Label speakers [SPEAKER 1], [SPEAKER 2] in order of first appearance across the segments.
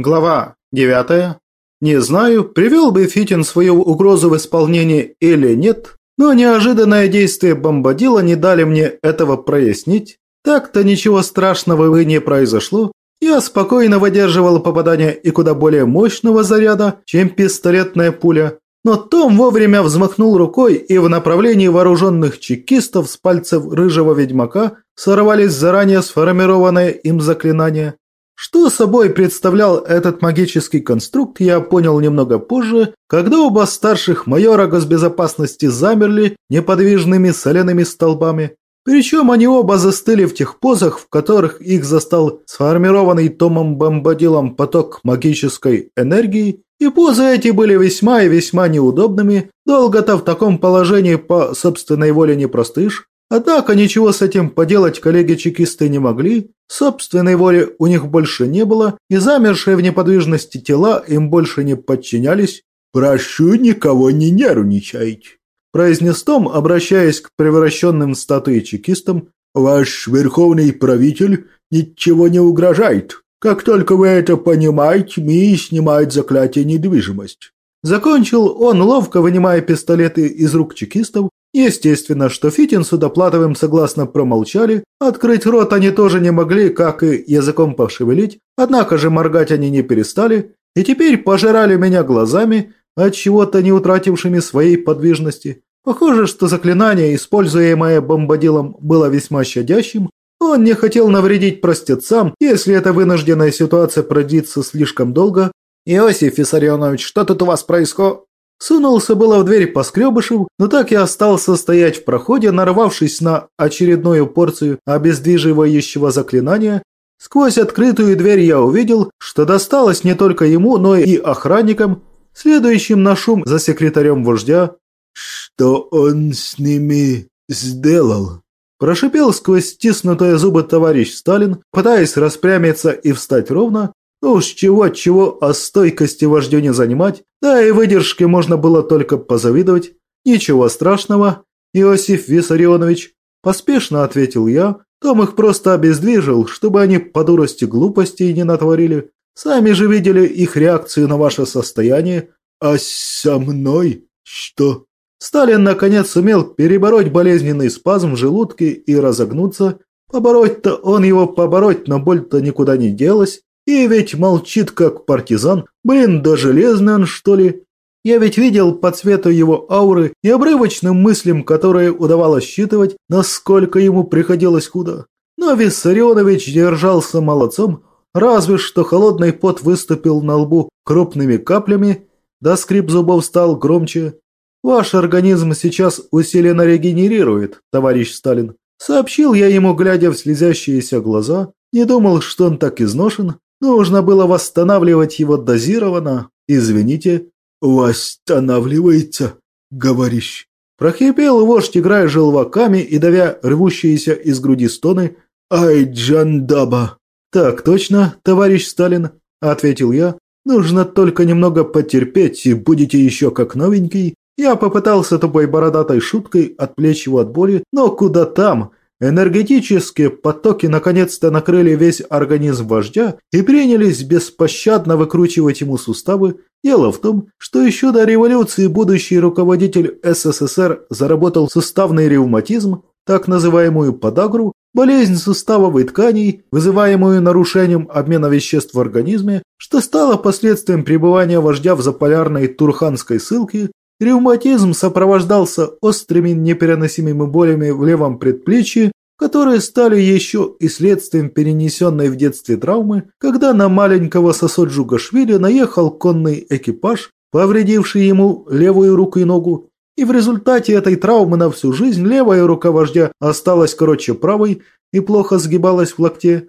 [SPEAKER 1] Глава 9. Не знаю, привел бы Фитин свою угрозу в исполнение или нет, но неожиданное действие бомбадила не дали мне этого прояснить. Так-то ничего страшного и не произошло. Я спокойно выдерживал попадание и куда более мощного заряда, чем пистолетная пуля. Но Том вовремя взмахнул рукой, и в направлении вооруженных чекистов с пальцев рыжего ведьмака сорвались заранее сформированные им заклинания. Что собой представлял этот магический конструкт, я понял немного позже, когда оба старших майора госбезопасности замерли неподвижными соляными столбами. Причем они оба застыли в тех позах, в которых их застал сформированный Томом Бомбадилом поток магической энергии, и позы эти были весьма и весьма неудобными, долго-то в таком положении по собственной воле не простышь, Однако ничего с этим поделать коллеги-чекисты не могли, собственной воли у них больше не было, и замершие в неподвижности тела им больше не подчинялись.
[SPEAKER 2] «Прошу, никого не нервничать», –
[SPEAKER 1] произнес Том, обращаясь к превращенным в статуи чекистам.
[SPEAKER 2] «Ваш верховный правитель ничего не угрожает. Как только вы это понимаете, ми снимает заклятие недвижимость».
[SPEAKER 1] Закончил он, ловко вынимая пистолеты из рук чекистов Естественно, что Фитин с Удоплатовым согласно промолчали, открыть рот они тоже не могли, как и языком пошевелить, однако же моргать они не перестали, и теперь пожирали меня глазами, от чего-то не утратившими своей подвижности. Похоже, что заклинание, используемое бомбадилом, было весьма щадящим. Он не хотел навредить простецам, если эта вынужденная ситуация продлится слишком долго. «Иосиф Виссарионович, что тут у вас происходит?» Сунулся было в дверь Поскребышев, но так и остался стоять в проходе, нарвавшись на очередную порцию обездвиживающего заклинания. Сквозь открытую дверь я увидел, что досталось не только ему, но и охранникам, следующим на шум за секретарем вождя.
[SPEAKER 2] «Что он с ними сделал?»
[SPEAKER 1] Прошипел сквозь стиснутые зубы товарищ Сталин, пытаясь распрямиться и встать ровно, ну уж чего-чего, а стойкости вождю не занимать, да и выдержке можно было только позавидовать. Ничего страшного, Иосиф Виссарионович, поспешно ответил я, Том их просто обездвижил, чтобы они по дурости глупостей не натворили. Сами же видели их реакцию на ваше состояние.
[SPEAKER 2] А со мной что?
[SPEAKER 1] Сталин наконец сумел перебороть болезненный спазм в желудке и разогнуться. Побороть-то он его побороть, но боль-то никуда не делась. И ведь молчит как партизан. Блин, да железный он, что ли? Я ведь видел по цвету его ауры и обрывочным мыслям, которые удавалось считывать, насколько ему приходилось худо. Но Виссарионович держался молодцом, разве что холодный пот выступил на лбу крупными каплями, да скрип зубов стал громче. «Ваш организм сейчас усиленно регенерирует, товарищ Сталин», сообщил я ему, глядя в слезящиеся глаза. Не думал, что он так изношен, Нужно было восстанавливать его дозированно. Извините.
[SPEAKER 2] Восстанавливается, говоришь.
[SPEAKER 1] Прохипел вождь, играя желваками и давя рвущиеся из груди стоны.
[SPEAKER 2] «Ай, Джандаба!»
[SPEAKER 1] «Так точно, товарищ Сталин», – ответил я. «Нужно только немного потерпеть, и будете еще как новенький». Я попытался тупой бородатой шуткой отвлечь его от боли, но куда там? Энергетические потоки наконец-то накрыли весь организм вождя и принялись беспощадно выкручивать ему суставы. Дело в том, что еще до революции будущий руководитель СССР заработал суставный ревматизм, так называемую подагру, болезнь суставовой тканей, вызываемую нарушением обмена веществ в организме, что стало последствием пребывания вождя в заполярной Турханской ссылке Ревматизм сопровождался острыми непереносимыми болями в левом предплечье, которые стали еще и следствием перенесенной в детстве травмы, когда на маленького Сосоджу Гашвили наехал конный экипаж, повредивший ему левую руку и ногу, и в результате этой травмы на всю жизнь левая рука вождя осталась короче правой и плохо сгибалась в локте,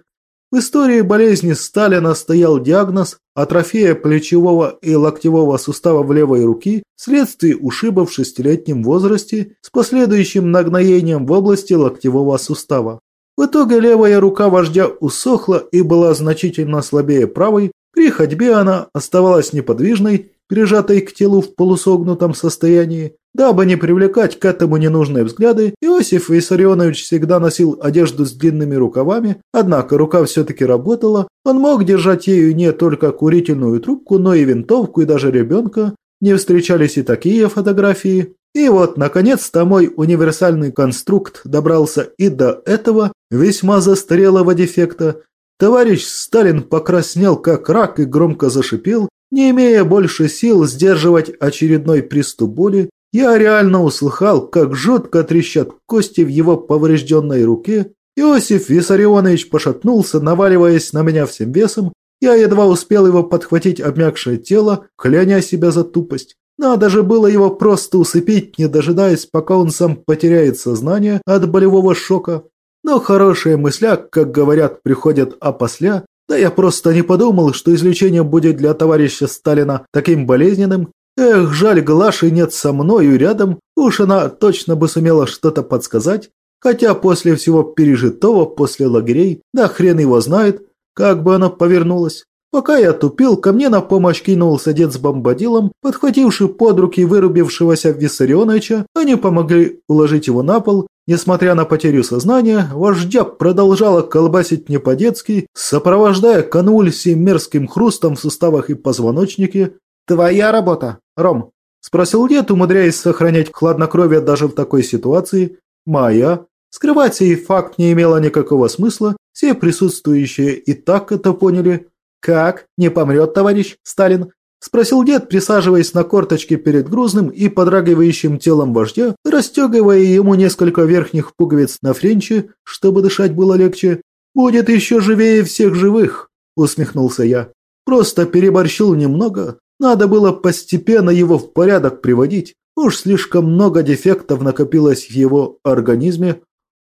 [SPEAKER 1] в истории болезни Сталина стоял диагноз атрофия плечевого и локтевого сустава в левой руки вследствие ушиба в шестилетнем возрасте с последующим нагноением в области локтевого сустава. В итоге левая рука вождя усохла и была значительно слабее правой, при ходьбе она оставалась неподвижной, прижатой к телу в полусогнутом состоянии. Дабы не привлекать к этому ненужные взгляды, Иосиф Виссарионович всегда носил одежду с длинными рукавами, однако рука все-таки работала, он мог держать ею не только курительную трубку, но и винтовку и даже ребенка. Не встречались и такие фотографии. И вот, наконец-то, мой универсальный конструкт добрался и до этого весьма застарелого дефекта. Товарищ Сталин покраснел как рак и громко зашипел, не имея больше сил сдерживать очередной приступ боли, я реально услыхал, как жутко трещат кости в его поврежденной руке. Иосиф Виссарионович пошатнулся, наваливаясь на меня всем весом. Я едва успел его подхватить обмякшее тело, кляня себя за тупость. Надо же было его просто усыпить, не дожидаясь, пока он сам потеряет сознание от болевого шока. Но хорошие мысля, как говорят, приходят опосля. Да я просто не подумал, что излечение будет для товарища Сталина таким болезненным, Эх, жаль, Глаши нет со мною рядом, уж она точно бы сумела что-то подсказать, хотя после всего пережитого, после лагерей, да хрен его знает, как бы она повернулась. Пока я тупил, ко мне на помощь кинулся дед с бомбадилом, подхвативший под руки вырубившегося Виссарионовича, они помогли уложить его на пол. Несмотря на потерю сознания, вождя продолжала колбасить не по-детски, сопровождая конвульсии мерзким хрустом в суставах и позвоночнике, «Твоя работа, Ром?» – спросил дед, умудряясь сохранять хладнокровие даже в такой ситуации. «Моя». Скрывать сей факт не имело никакого смысла, все присутствующие и так это поняли. «Как? Не помрет, товарищ Сталин?» – спросил дед, присаживаясь на корточке перед грузным и подрагивающим телом вождя, расстегивая ему несколько верхних пуговиц на френче, чтобы дышать было легче. «Будет еще живее всех живых», – усмехнулся я. «Просто переборщил немного, надо было постепенно его в порядок приводить. Уж слишком много дефектов накопилось в его организме.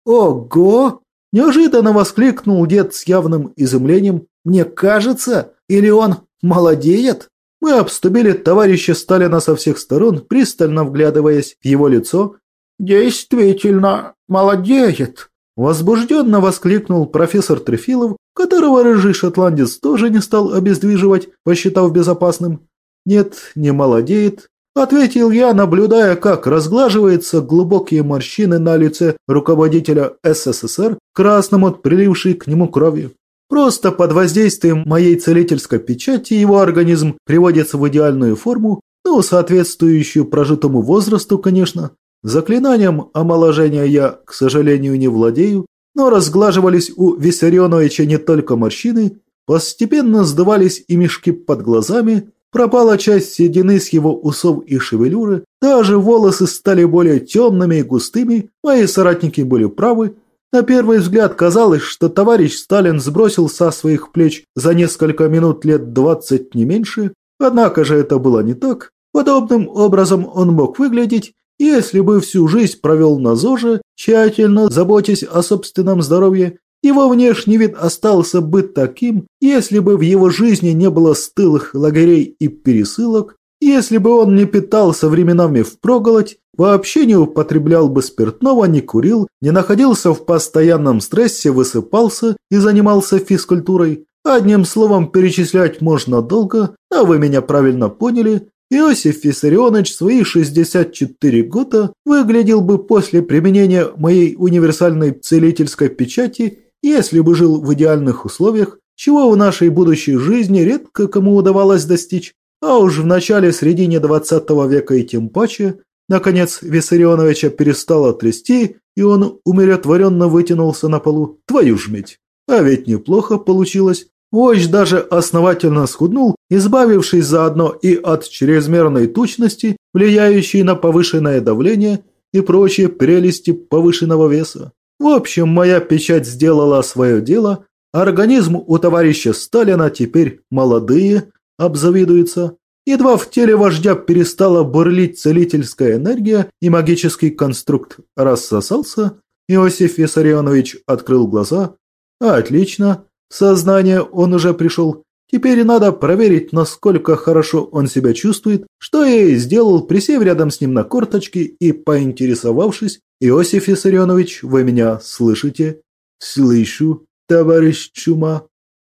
[SPEAKER 1] «Ого!» – неожиданно воскликнул дед с явным изумлением. «Мне кажется, или он молодеет?» Мы обступили товарища Сталина со всех сторон, пристально вглядываясь в его лицо. «Действительно, молодеет!» Возбужденно воскликнул профессор Трефилов, которого рыжий шотландец тоже не стал обездвиживать, посчитав безопасным. «Нет, не молодеет», – ответил я, наблюдая, как разглаживаются глубокие морщины на лице руководителя СССР, красным от прилившей к нему крови. Просто под воздействием моей целительской печати его организм приводится в идеальную форму, ну, соответствующую прожитому возрасту, конечно. Заклинанием омоложения я, к сожалению, не владею, но разглаживались у Виссарионовича не только морщины, постепенно сдавались и мешки под глазами, Пропала часть седины с его усов и шевелюры, даже волосы стали более темными и густыми, мои соратники были правы. На первый взгляд казалось, что товарищ Сталин сбросил со своих плеч за несколько минут лет двадцать не меньше, однако же это было не так. Подобным образом он мог выглядеть, если бы всю жизнь провел на ЗОЖе, тщательно заботясь о собственном здоровье его внешний вид остался бы таким, если бы в его жизни не было стылых лагерей и пересылок, если бы он не питался временами впроголодь, вообще не употреблял бы спиртного, не курил, не находился в постоянном стрессе, высыпался и занимался физкультурой. Одним словом, перечислять можно долго, а вы меня правильно поняли. Иосиф Виссарионович свои 64 года выглядел бы после применения моей универсальной целительской печати если бы жил в идеальных условиях, чего в нашей будущей жизни редко кому удавалось достичь, а уж в начале-средине 20 века и тем паче, наконец Виссарионовича перестало трясти, и он умиротворенно вытянулся на полу. Твою ж медь! А ведь неплохо получилось. Вождь даже основательно схуднул, избавившись заодно и от чрезмерной тучности, влияющей на повышенное давление и прочие прелести повышенного веса. В общем, моя печать сделала свое дело, организм у товарища Сталина теперь молодые, обзавидуется. Едва в теле вождя перестала бурлить целительская энергия и магический конструкт рассосался, Иосиф Виссарионович открыл глаза. Отлично, в сознание он уже пришел. Теперь надо проверить, насколько хорошо он себя чувствует, что я и сделал, присев рядом с ним на корточки и поинтересовавшись, «Иосиф Виссарионович, вы меня слышите?» «Слышу, товарищ Чума».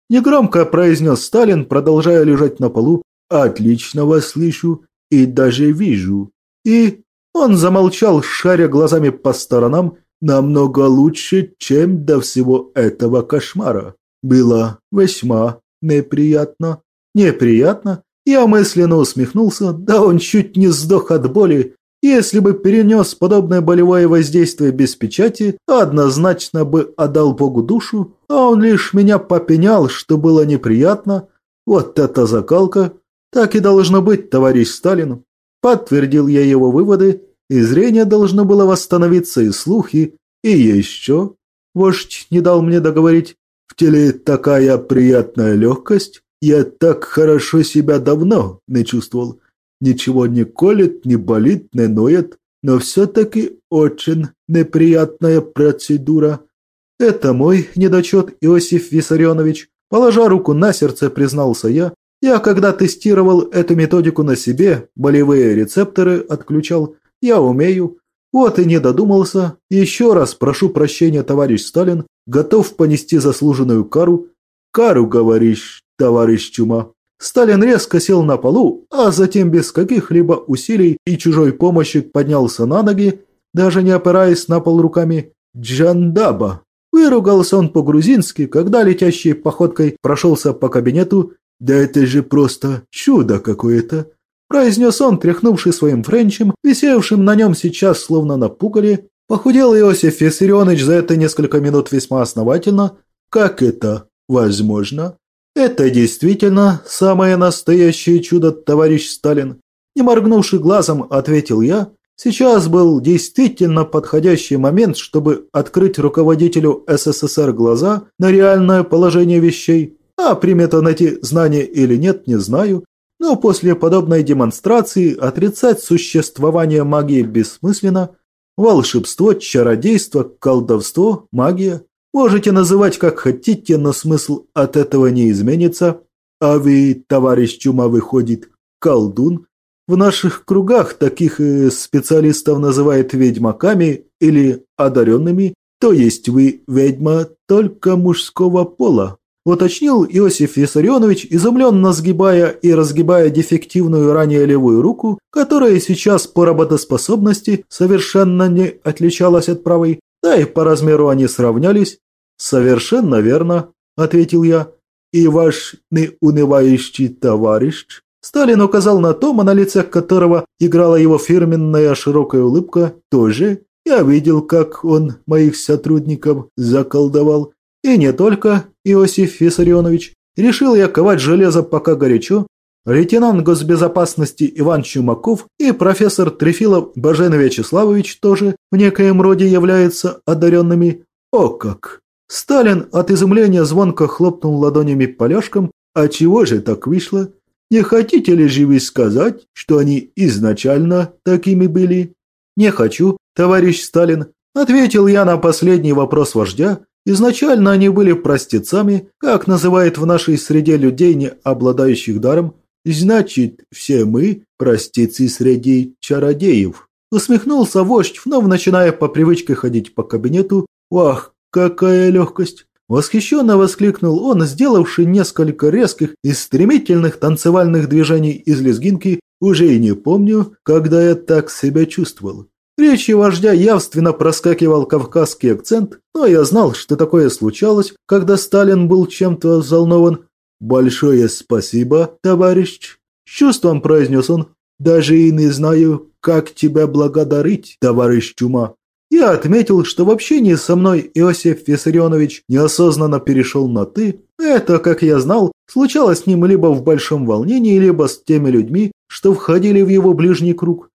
[SPEAKER 1] Негромко произнес Сталин, продолжая лежать на полу. «Отлично вас слышу и даже вижу». И Он замолчал, шаря глазами по сторонам, намного лучше, чем до всего этого кошмара. Было весьма неприятно. Неприятно? Я мысленно усмехнулся, да он чуть не сдох от боли. Если бы перенес подобное болевое воздействие без печати, однозначно бы отдал Богу душу, а он лишь меня попенял, что было неприятно. Вот это закалка. Так и должно быть, товарищ Сталин. Подтвердил я его выводы, и зрение должно было восстановиться, и слухи, и еще. Вождь не дал мне договорить. В теле такая приятная легкость. Я так хорошо себя давно не чувствовал. Ничего не колет, не болит, не ноет, но все-таки очень неприятная процедура. Это мой недочет, Иосиф Виссарионович. Положа руку на сердце, признался я. Я, когда тестировал эту методику на себе, болевые рецепторы отключал. Я умею. Вот и не додумался. Еще раз прошу прощения, товарищ Сталин. Готов понести заслуженную кару. Кару, говоришь, товарищ Чума. Сталин резко сел на полу, а затем без каких-либо усилий и чужой помощи поднялся на ноги, даже не опираясь на пол руками. «Джандаба!» Выругался он по-грузински, когда летящей походкой прошелся по кабинету. «Да это же просто чудо какое-то!» произнес он, тряхнувший своим френчем, висевшим на нем сейчас словно на пугале. Похудел Иосиф Виссарионович за это несколько минут весьма основательно. «Как это возможно?» «Это действительно самое настоящее чудо, товарищ Сталин!» Не моргнувши глазом, ответил я. Сейчас был действительно подходящий момент, чтобы открыть руководителю СССР глаза на реальное положение вещей. А примет он эти знания или нет, не знаю. Но после подобной демонстрации отрицать существование магии бессмысленно. Волшебство, чародейство, колдовство, магия Можете называть как хотите, но смысл от этого не изменится. А вы, товарищ Чума, выходит, колдун. В наших кругах таких э, специалистов называют ведьмаками или одаренными, то есть вы ведьма только мужского пола. Уточнил Иосиф Виссарионович, изумленно сгибая и разгибая дефективную ранее левую руку, которая сейчас по работоспособности совершенно не отличалась от правой, да и по размеру они сравнялись, «Совершенно верно», – ответил я. «И ваш неунывающий товарищ?» Сталин указал на Тома, на лице которого играла его фирменная широкая улыбка, тоже. Я видел, как он моих сотрудников заколдовал. И не только, Иосиф Виссарионович. Решил я ковать железо пока горячо. Лейтенант госбезопасности Иван Чумаков и профессор Трефилов Бажен Вячеславович тоже в некоем роде являются одаренными. О как! Сталин от изумления звонко хлопнул ладонями поляшком. «А чего же так вышло? Не хотите ли же сказать, что они изначально такими были?» «Не хочу, товарищ Сталин», – ответил я на последний вопрос вождя. «Изначально они были простецами, как называют в нашей среде людей, не обладающих даром. Значит, все мы – простецы среди чародеев». Усмехнулся вождь, вновь начиная по привычке ходить по кабинету. «Вах, «Какая легкость!» Восхищенно воскликнул он, сделавший несколько резких и стремительных танцевальных движений из лезгинки. «Уже и не помню, когда я так себя чувствовал». В речи вождя явственно проскакивал кавказский акцент, но я знал, что такое случалось, когда Сталин был чем-то взволнован. «Большое спасибо, товарищ!» С чувством произнес он. «Даже и не знаю, как тебя благодарить, товарищ Чума. Я отметил, что в общении со мной Иосиф Виссарионович неосознанно перешел на «ты». Это, как я знал, случалось с ним либо в большом волнении, либо с теми людьми, что входили в его ближний круг.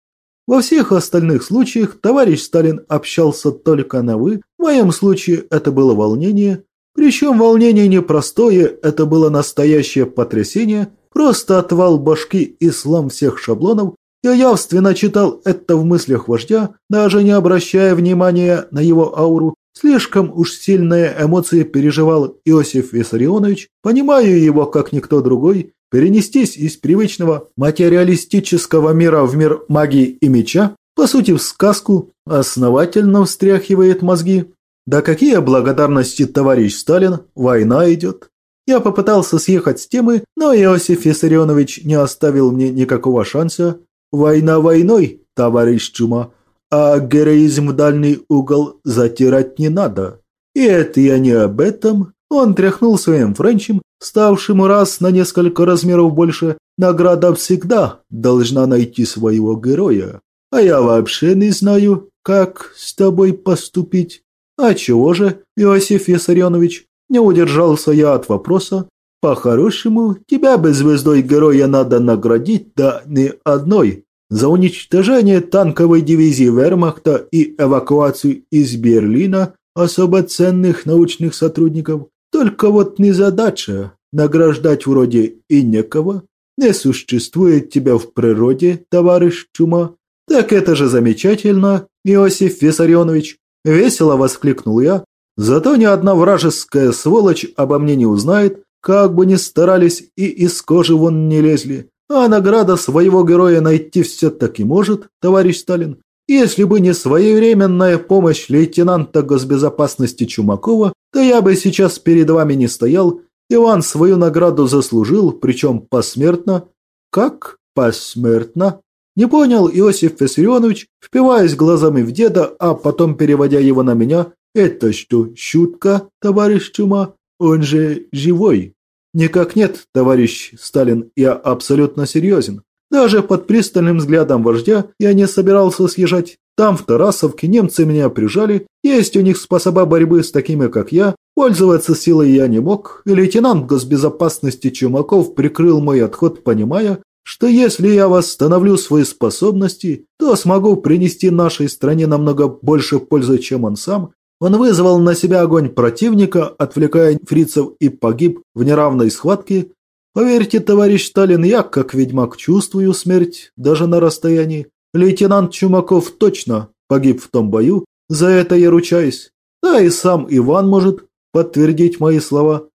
[SPEAKER 1] Во всех остальных случаях товарищ Сталин общался только на «вы». В моем случае это было волнение. Причем волнение непростое, это было настоящее потрясение, просто отвал башки и слом всех шаблонов, я явственно читал это в мыслях вождя, даже не обращая внимания на его ауру. Слишком уж сильные эмоции переживал Иосиф Виссарионович, понимаю его как никто другой, перенестись из привычного материалистического мира в мир магии и меча, по сути в сказку, основательно встряхивает мозги. Да какие благодарности, товарищ Сталин, война идет. Я попытался съехать с темы, но Иосиф Виссарионович не оставил мне никакого шанса. Война войной,
[SPEAKER 2] товарищ Чума, а героизм в дальний угол затирать не надо. И это я не об этом. Он тряхнул своим френчем, ставшим раз на несколько размеров больше. Награда всегда должна найти своего героя. А я вообще не знаю, как с тобой поступить. А чего же, Иосиф Виссарионович? Не удержался я от вопроса. По-хорошему, тебя бы звездой героя надо наградить, да не одной. За уничтожение танковой дивизии Вермахта и эвакуацию из Берлина особо ценных научных сотрудников. Только вот не задача награждать вроде и некого. Не существует тебя в природе, товарищ Чума. Так это же замечательно, Иосиф Виссарионович. Весело воскликнул я. Зато ни одна вражеская сволочь обо мне не узнает, как бы ни старались и из кожи вон не лезли, а награда своего героя найти все-таки может, товарищ Сталин. Если бы не своевременная помощь лейтенанта госбезопасности Чумакова, то я бы сейчас перед вами не стоял. Иван свою награду заслужил, причем посмертно. Как посмертно? Не понял Иосиф Виссарионович, впиваясь глазами в деда, а потом переводя его на меня. Это что, шутка, товарищ Чума? Он же живой. Никак нет, товарищ Сталин, я абсолютно серьезен. Даже под пристальным взглядом вождя я не собирался съезжать. Там, в Тарасовке, немцы меня прижали. Есть у них способа борьбы с такими, как я. Пользоваться силой я не мог. И лейтенант госбезопасности Чумаков прикрыл мой отход, понимая, что если я восстановлю свои способности, то смогу принести нашей стране намного больше пользы, чем он сам, он вызвал на себя огонь противника, отвлекая фрицев и погиб в неравной схватке. Поверьте, товарищ Сталин, я, как ведьмак, чувствую смерть даже на расстоянии. Лейтенант Чумаков точно погиб в том бою, за это я ручаюсь. Да и сам Иван может подтвердить мои слова.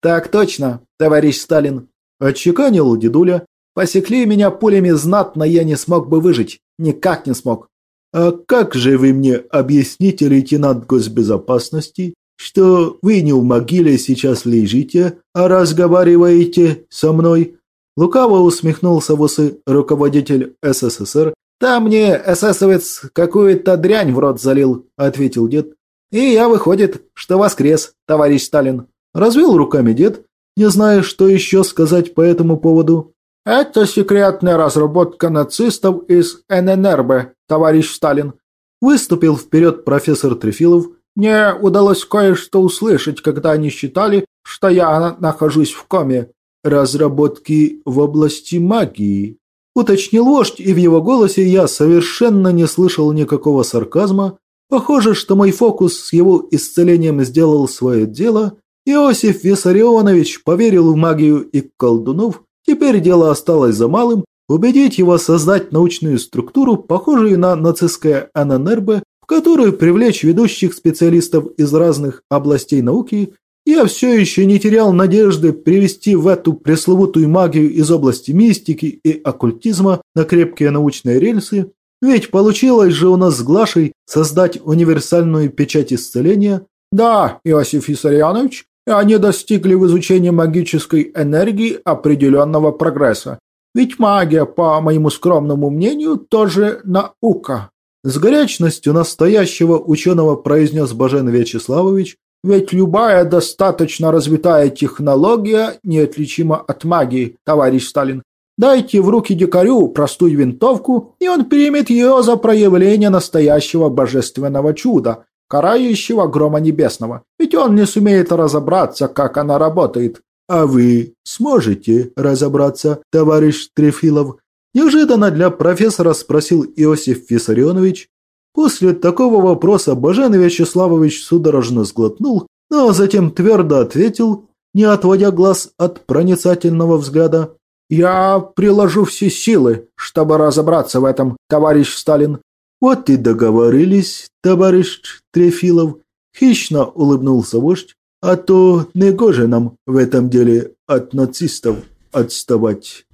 [SPEAKER 3] Так точно, товарищ Сталин.
[SPEAKER 2] Отчеканил дедуля.
[SPEAKER 3] Посекли меня пулями знатно, я не смог бы выжить. Никак не смог.
[SPEAKER 2] «А как же вы мне объясните, лейтенант госбезопасности, что вы не в могиле сейчас лежите, а разговариваете со мной?» Лукаво усмехнулся в усы руководитель СССР.
[SPEAKER 3] «Там мне эсэсовец какую-то дрянь в рот залил», — ответил дед. «И я, выходит, что воскрес, товарищ Сталин».
[SPEAKER 2] Развел руками дед, не зная, что еще сказать по этому поводу.
[SPEAKER 3] «Это секретная разработка нацистов из ННРБ, товарищ Сталин».
[SPEAKER 2] Выступил вперед профессор Трефилов.
[SPEAKER 3] «Мне удалось кое-что услышать, когда они считали, что я нахожусь в коме.
[SPEAKER 2] Разработки в области магии». Уточнил вождь, и в его голосе я совершенно не слышал никакого сарказма. Похоже, что мой фокус с его исцелением сделал свое дело. Иосиф Виссарионович поверил в магию и колдунов, Теперь дело осталось за малым – убедить его создать научную структуру, похожую на нацистское ННРБ, в которую привлечь ведущих специалистов из разных областей науки. Я все еще не терял надежды привести в эту пресловутую магию из области мистики и оккультизма на крепкие научные рельсы, ведь получилось же у нас с Глашей создать универсальную печать исцеления.
[SPEAKER 3] Да, Иосиф Исарьянович, они достигли в изучении магической энергии определенного прогресса. Ведь магия, по моему скромному мнению, тоже наука.
[SPEAKER 2] С горячностью настоящего ученого произнес Бажен Вячеславович,
[SPEAKER 3] ведь любая достаточно развитая технология неотличима от магии, товарищ Сталин. Дайте в руки дикарю простую винтовку, и он примет ее за проявление настоящего божественного чуда карающего грома небесного, ведь он не сумеет разобраться, как она работает.
[SPEAKER 2] А вы сможете разобраться, товарищ Трефилов? Неожиданно для профессора спросил Иосиф Виссарионович. После такого вопроса Бажен Вячеславович судорожно сглотнул, но затем твердо ответил, не отводя глаз от проницательного взгляда.
[SPEAKER 3] «Я приложу все силы, чтобы разобраться в этом, товарищ Сталин.
[SPEAKER 2] «Вот и договорились, товарищ Трефилов», – хищно улыбнулся вождь, «а то негоже нам в этом деле от нацистов отставать».